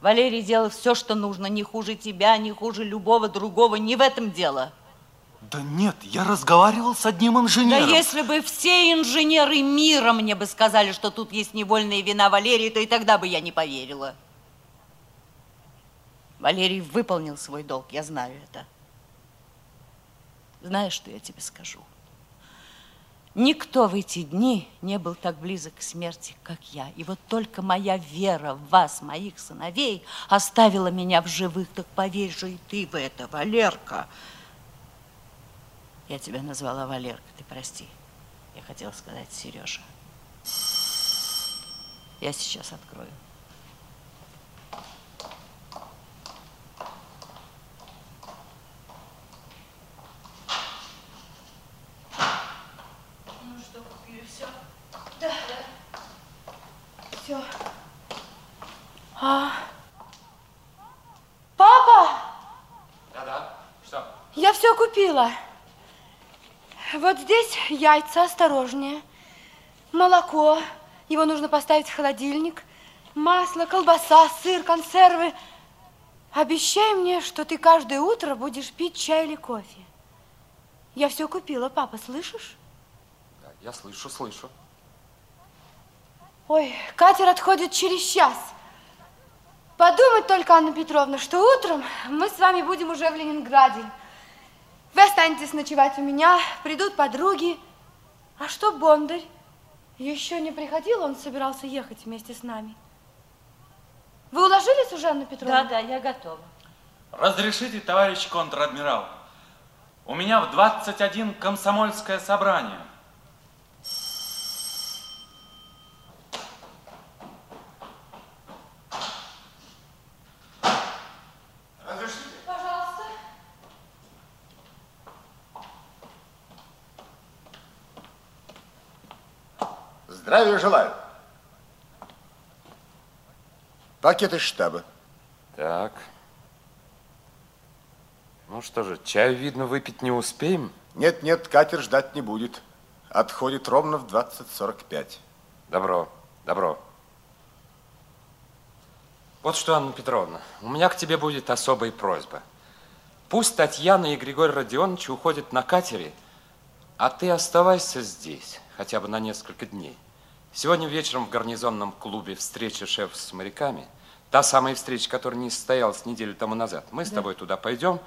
Валерий делал все, что нужно, не хуже тебя, не хуже любого другого, не в этом дело. Да нет, я разговаривал с одним инженером. Да если бы все инженеры мира мне бы сказали, что тут есть невольная вина Валерии, то и тогда бы я не поверила. Валерий выполнил свой долг, я знаю это. Знаешь, что я тебе скажу? Никто в эти дни не был так близок к смерти, как я. И вот только моя вера в вас, моих сыновей, оставила меня в живых. Так поверь же и ты в это, Валерка. Я тебя назвала Валерка, ты прости. Я хотела сказать Сережа. Я сейчас открою. Ну что, купили все? Да. Все. А... Папа! Да-да, что? Я все купила. Вот здесь яйца, осторожнее. Молоко, его нужно поставить в холодильник. Масло, колбаса, сыр, консервы. Обещай мне, что ты каждое утро будешь пить чай или кофе. Я все купила, папа, слышишь? Да, я слышу, слышу. Ой, катер отходит через час. Подумать только, Анна Петровна, что утром мы с вами будем уже в Ленинграде. Вы останетесь ночевать у меня, придут подруги. А что Бондарь? Еще не приходил, он собирался ехать вместе с нами. Вы уложились уже, Анна Петровна? Да, да, я готова. Разрешите, товарищ контр-адмирал, у меня в 21 комсомольское собрание. Разрешите? Пожалуйста. Здравия желаю. Пакет из штаба. Так. Ну что же, чаю, видно, выпить не успеем? Нет, нет, катер ждать не будет. Отходит ровно в 20.45. Добро, добро. Вот что, Анна Петровна, у меня к тебе будет особая просьба. Пусть Татьяна и Григорий Родионович уходят на катере, а ты оставайся здесь, хотя бы на несколько дней. Сегодня вечером в гарнизонном клубе встреча шеф с моряками. Та самая встреча, которая не состоялась неделю тому назад. Мы с тобой туда пойдем,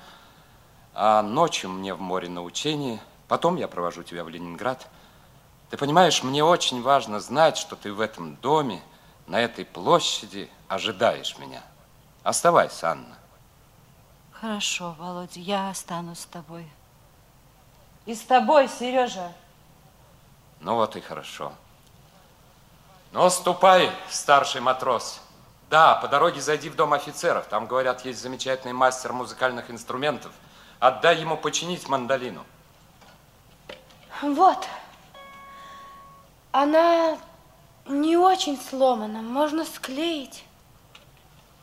а ночью мне в море на учении. Потом я провожу тебя в Ленинград. Ты понимаешь, мне очень важно знать, что ты в этом доме, на этой площади ожидаешь меня. Оставайся, Анна. Хорошо, Володя, я останусь с тобой. И с тобой, Сережа. Ну вот и хорошо. Ну, ступай, старший матрос. Да, по дороге зайди в дом офицеров. Там, говорят, есть замечательный мастер музыкальных инструментов. Отдай ему починить мандолину. Вот. Она не очень сломана, можно склеить.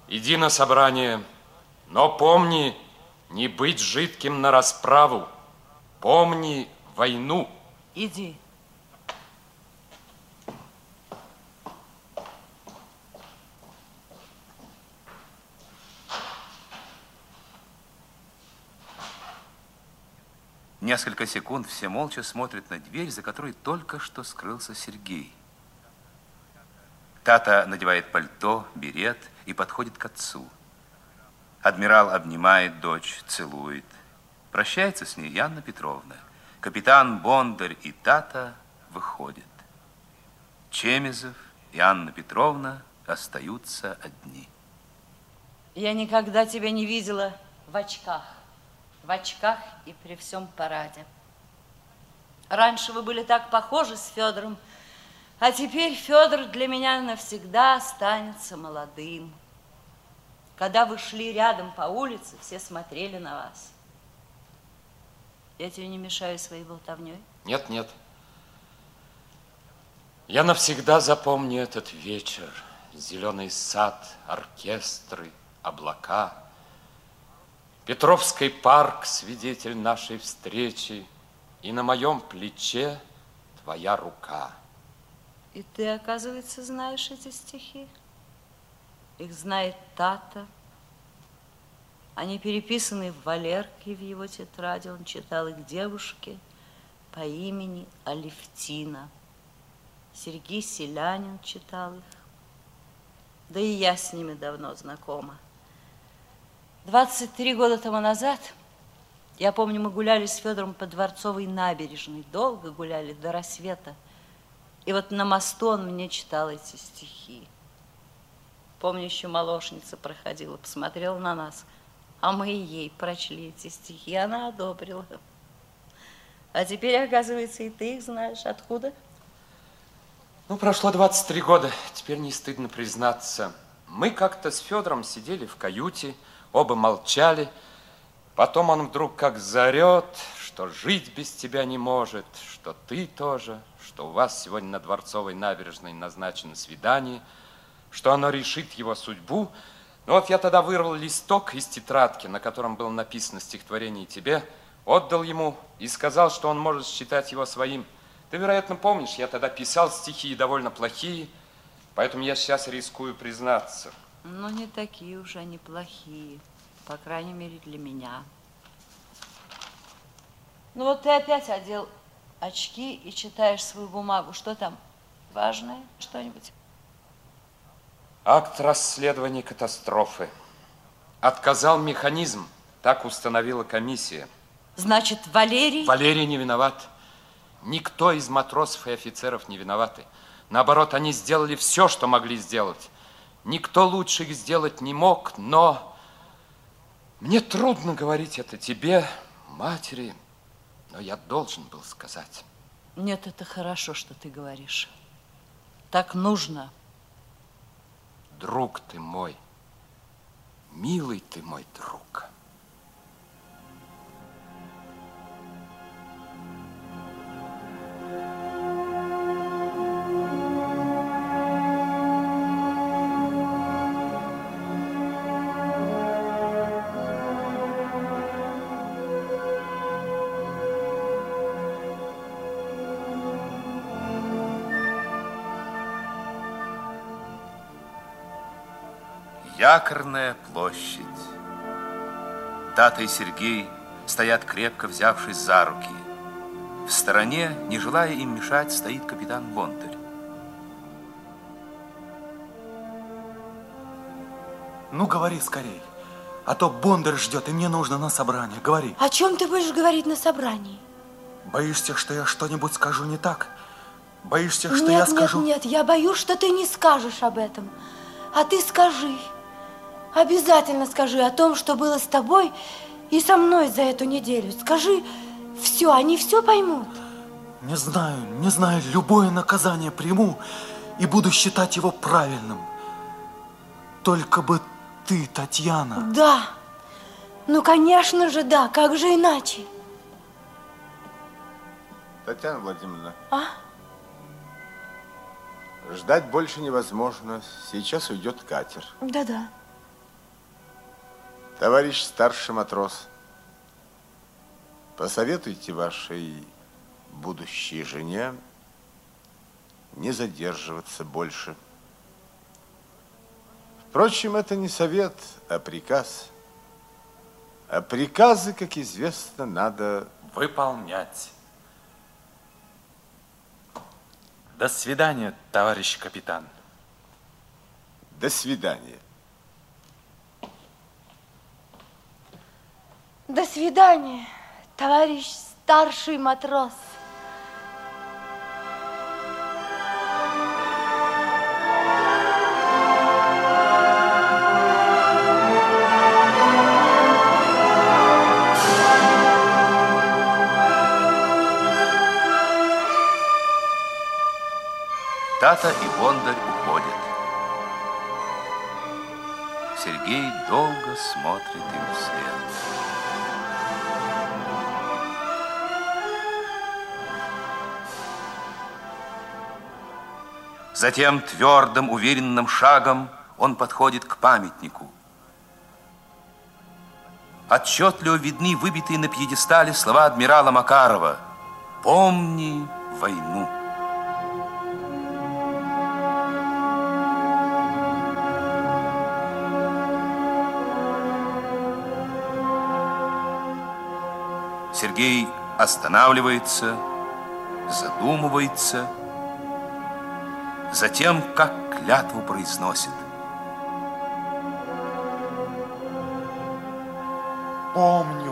Иди на собрание, но помни, не быть жидким на расправу. Помни войну. Иди. Несколько секунд все молча смотрят на дверь, за которой только что скрылся Сергей. Тата надевает пальто, берет и подходит к отцу. Адмирал обнимает дочь, целует. Прощается с ней Яна Петровна. Капитан Бондарь и Тата выходят. Чемизов и Анна Петровна остаются одни. Я никогда тебя не видела в очках. В очках и при всем параде. Раньше вы были так похожи с Федором, а теперь Федор для меня навсегда останется молодым. Когда вы шли рядом по улице, все смотрели на вас. Я тебе не мешаю своей болтовней? Нет, нет. Я навсегда запомню этот вечер. Зеленый сад, оркестры, облака. Петровский парк, свидетель нашей встречи. И на моем плече твоя рука. И ты, оказывается, знаешь эти стихи? Их знает Тата. Они переписаны в Валерке в его тетради. Он читал их девушке по имени Алевтина. Сергей Селянин читал их. Да и я с ними давно знакома. 23 года тому назад, я помню, мы гуляли с Федором по Дворцовой набережной. Долго гуляли, до рассвета. И вот на мосту он мне читал эти стихи. Помню, еще молочница проходила, посмотрела на нас, а мы ей прочли эти стихи, она одобрила. А теперь, оказывается, и ты их знаешь. Откуда? Ну, прошло 23 года, теперь не стыдно признаться. Мы как-то с Федором сидели в каюте, оба молчали. Потом он вдруг как заорет, что жить без тебя не может, что ты тоже, что у вас сегодня на Дворцовой набережной назначено свидание, что оно решит его судьбу. Ну вот я тогда вырвал листок из тетрадки, на котором было написано стихотворение тебе, отдал ему и сказал, что он может считать его своим. Ты, вероятно, помнишь, я тогда писал стихи довольно плохие, поэтому я сейчас рискую признаться. Ну, не такие уж они плохие, по крайней мере, для меня. Ну, вот ты опять одел очки и читаешь свою бумагу. Что там? Важное что-нибудь? Акт расследования катастрофы. Отказал механизм, так установила комиссия. Значит, Валерий... Валерий не виноват. Никто из матросов и офицеров не виноваты. Наоборот, они сделали все, что могли сделать. Никто лучше их сделать не мог, но мне трудно говорить это тебе, матери, но я должен был сказать. Нет, это хорошо, что ты говоришь. Так нужно. Друг ты мой, милый ты мой друг. Якорная площадь. Тата и Сергей стоят крепко взявшись за руки. В стороне, не желая им мешать, стоит капитан Бондарь. Ну, говори скорей. А то Бондарь ждет, и мне нужно на собрание. Говори. О чем ты будешь говорить на собрании? Боишься, что я что-нибудь скажу не так? Боишься, что нет, я нет, скажу... нет, я боюсь, что ты не скажешь об этом. А ты скажи. Обязательно скажи о том, что было с тобой и со мной за эту неделю. Скажи все, они все поймут. Не знаю, не знаю, любое наказание приму и буду считать его правильным. Только бы ты, Татьяна... Да, ну, конечно же, да, как же иначе? Татьяна Владимировна, А? ждать больше невозможно. Сейчас уйдет катер. Да-да. Товарищ старший матрос, посоветуйте вашей будущей жене не задерживаться больше. Впрочем, это не совет, а приказ. А приказы, как известно, надо... Выполнять. До свидания, товарищ капитан. До свидания. До свидания, товарищ старший матрос. Тата и Бондарь уходят. Сергей долго смотрит им вслед. Затем твердым, уверенным шагом он подходит к памятнику. Отчетливо видны выбитые на пьедестале слова адмирала Макарова «Помни войну». Сергей останавливается, задумывается – затем как клятву произносит – Помню